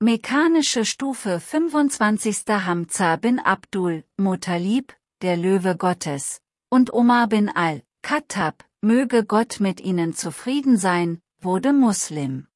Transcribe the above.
Mechanische Stufe 25. Hamza bin Abdul, Mutalib, der Löwe Gottes, und Omar bin al-Khattab, möge Gott mit ihnen zufrieden sein, wurde Muslim.